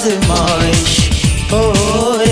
Nazım much. Oy